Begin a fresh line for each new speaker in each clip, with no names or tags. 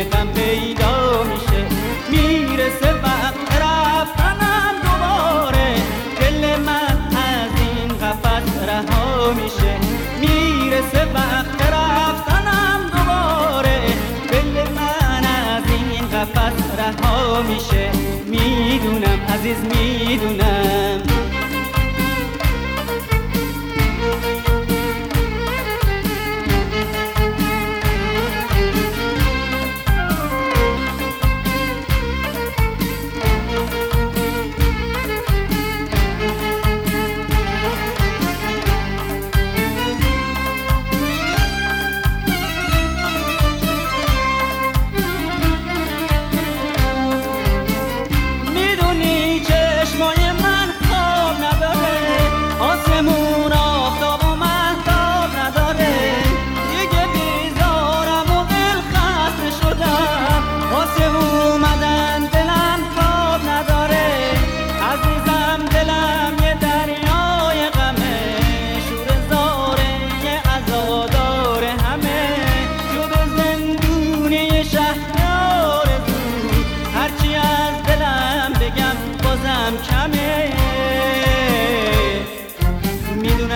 که غم پیدا میشه. می‌رسه وقت رفتنم دوباره. دل من از این قفت رها میشه. می‌رسه وقت رفتنم دوباره. دل من از این قفت رها میشه. می‌دونم عزیز می‌دونم.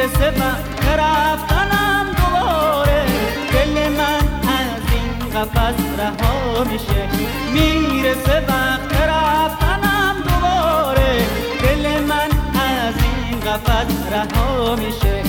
می‌رسه وقت رفتنم دوباره دل من از این قفص رها میشه می‌رسه وقت رفتنم دوباره دل من از این قفص رها میشه